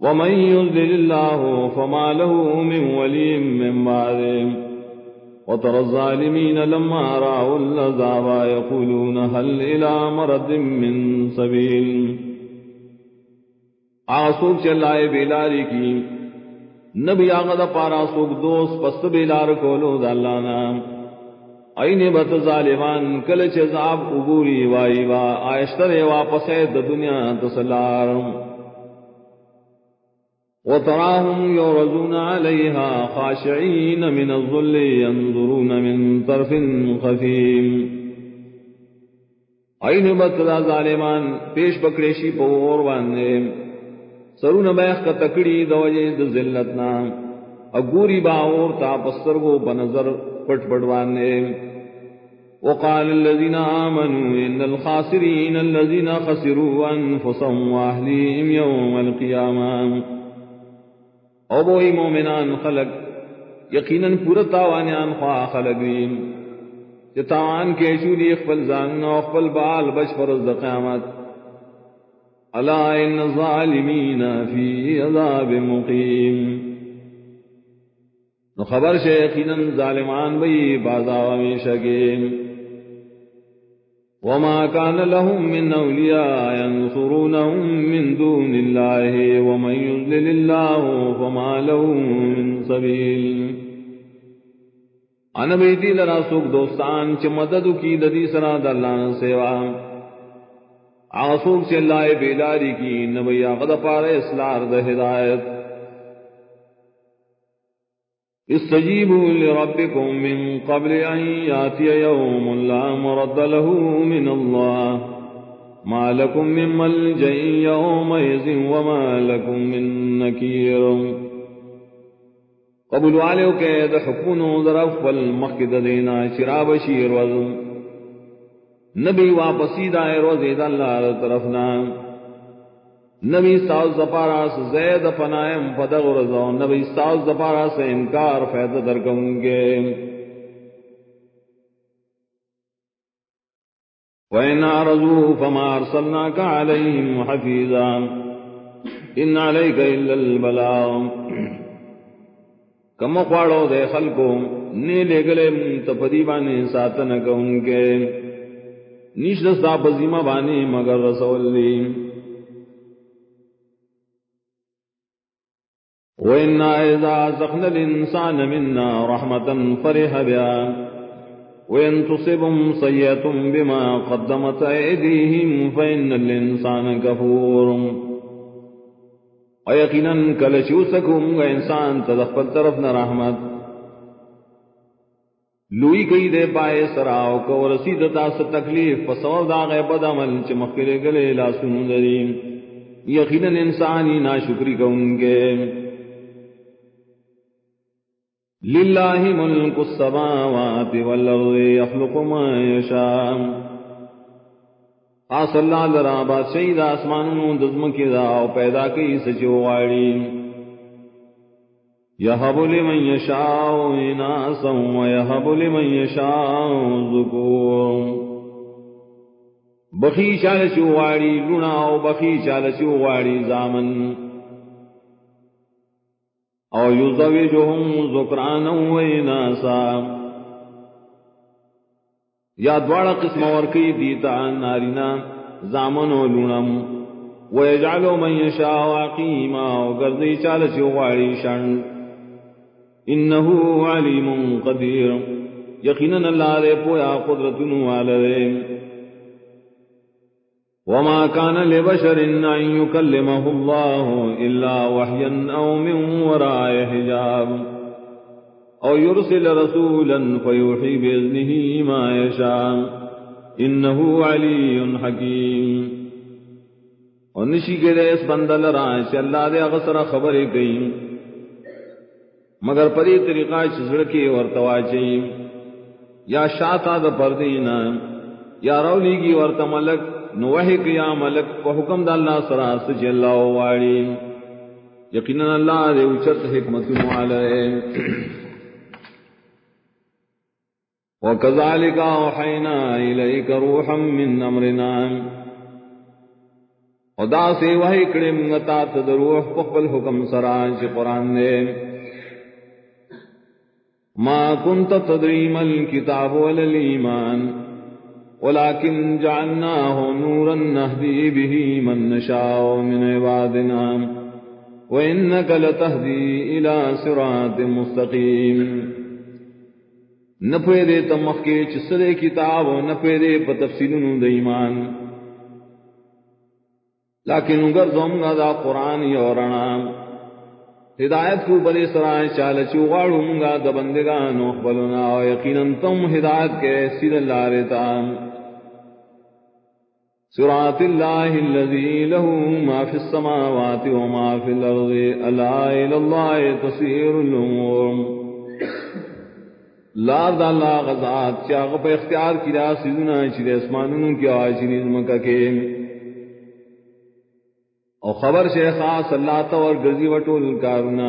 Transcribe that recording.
ومن يذلل الله فما له من ولي من بعده وترى الظالمين لما رأوا العذاب يقولون هل إلى مرد من سبيل. آسوک چلائے بیلاری کی. نبی آغد پارا سوک دوست پست بیلار کولو دالانا این بت ظالمان کل چزاب عبوری وائی وا آئشتر واپس دنیا تسلارم وتراهم يورزون عليها خاشعين من الظل ينظرون من طرف خفيم. این بطلا ظالمان، پیش پکڑیشی پور باندے سرون بیخ کا تکڑی دوجے د ذلتنا اگوری باور تا پسترگو بنظر پٹ پٹ باندے وقال الذين آمنوا إن الخاسرين الذين خسروا أنفسهم وأهليهم يوم القيامة. او بوئی مومنان خلق، یقیناً پورا تاوانیان خواہ خلق ویم تاوان کے چولی اخبل زان و بال بچ فرز قیامت. الا ان الظالمین فی عذاب مقیم. نو خبر شے یقیناً ظالمان بئی بازاو میں شکیم وما كان لهم من أولياء ينصرونهم من دون الله ومن يذلل الله فما له من سبيل. انا بیتی لرا سوک دوستان چھ مددو کی ددی سرا دلان سیوا. آسوک چھ اللہ بیداری کی نبی آغد پارے اسلار دہ ہدایت. استجيبوا لربكم من قبل أن ياتي يوم لا مرد له من الله. ما لكم من ملجأ يومئذ وما لكم من نكير. قبل عليك كيد حكون ظرف والمخد دينا شراب شير وزن. نبي واپسی دائر وزید اللہ طرفنا. نبی ساز دپارا سے زید پنائم پدغ رضا نبی ساز دپارا سے انکار فیض درکوں گے۔ وَإِنْ عَرَضُوا فَمَا أَرْسَلْنَاكَ عَلَيْهِمْ حَفِيظًا۔ إِنْ عَلَيْكَ إِلَّا الْبَلَاغُ۔ کم خوڑو دے خلقو نے لے گلے منتفدی بانے ساتنک ان کے نیش پزیمہ بانے مگر رسول لیم وإنا إذا أزقنا الإنسان منا رحمة فرح بها. وإن تصبهم سيئة بما قدمت أيديهم فإن الإنسان كفور. وإنسان تدخل طرفنا رحمت. لوئی کئی دے پائے سراؤ کو رسید تا س تکلیف پسور داغ بد عمل چمکرے گلے لا سنو دریم یقینا انسانی نا شکری کو ان کے للہ ملک السماوات والارض يخلق ما يشاء. خاص اللہ لرا بادشاہی دا آسمانوں دزم کی دا او پیدا کی سچو غاڑی. یہب لمن یشاء اناسا ویہب لمن یشاء ذکور بخی چال چو غاڑی لنا او بخی چال چو غاڑی زامن. او یزوجهم ذکرانا و اناسا. یا دوڑا قسم ورکی دیتا نارینا زامن و لونم. و یجعلو من یشاء عقیما و گردی چالچ وغاڑی شن انہو علیم قدیر. یقینا اللہ دے پویا قدرتنو والدے وما كان لبشر أن يكلمه الله إلا وحيا أو من وراء حجاب أو يرسل رسولا فيوحي بإذنه ما يشاء إنه علي حكيم ونشی کے دے اس بندل رائش اللہ دے اغسر خبر گئی مگر پری طریقہ چزڑکی اور تواچی یا شاتا دا پردینا یا رولی کی اور تملک۔ نوحی کیا ملک کو حکم دا اللہ سرا سچ اللہ واری. یقینا اللہ دے اچت حکمت معالے وكذلك أوحينا إليك روحا من أمرنا خدا سے وہی کڑے منگتا تدروح پخبل حکم سراج قرآن دے. ما كنت تدري ما الكتاب ولا الإيمان ولكن جعلناه نورا نهدي به من نشاء من عبادنا وإنك لتهدي إلى صراط مستقيم۔ نپے دے تمخ کے چسرے کتاب نپے دے پتفصیل دیمان لیکن اگر زوم دا قرآن یورنا ہدایت کو بلے سرائے چال چوغاڑوں گا دبندگان بلنا یقیناً تم ہدایت کے سید اللہ رتا سرات اللہ الذي له ما في السماوات وما في الارض، الا الى الله تصير الامور۔ لا دا غزات چاغ پہ اختیار کی کیا سیدنا چھ اسمانوں کی آواز مکہ کے۔ او خبر شیخا خاص اللہ تو اور گزی وٹول کارونا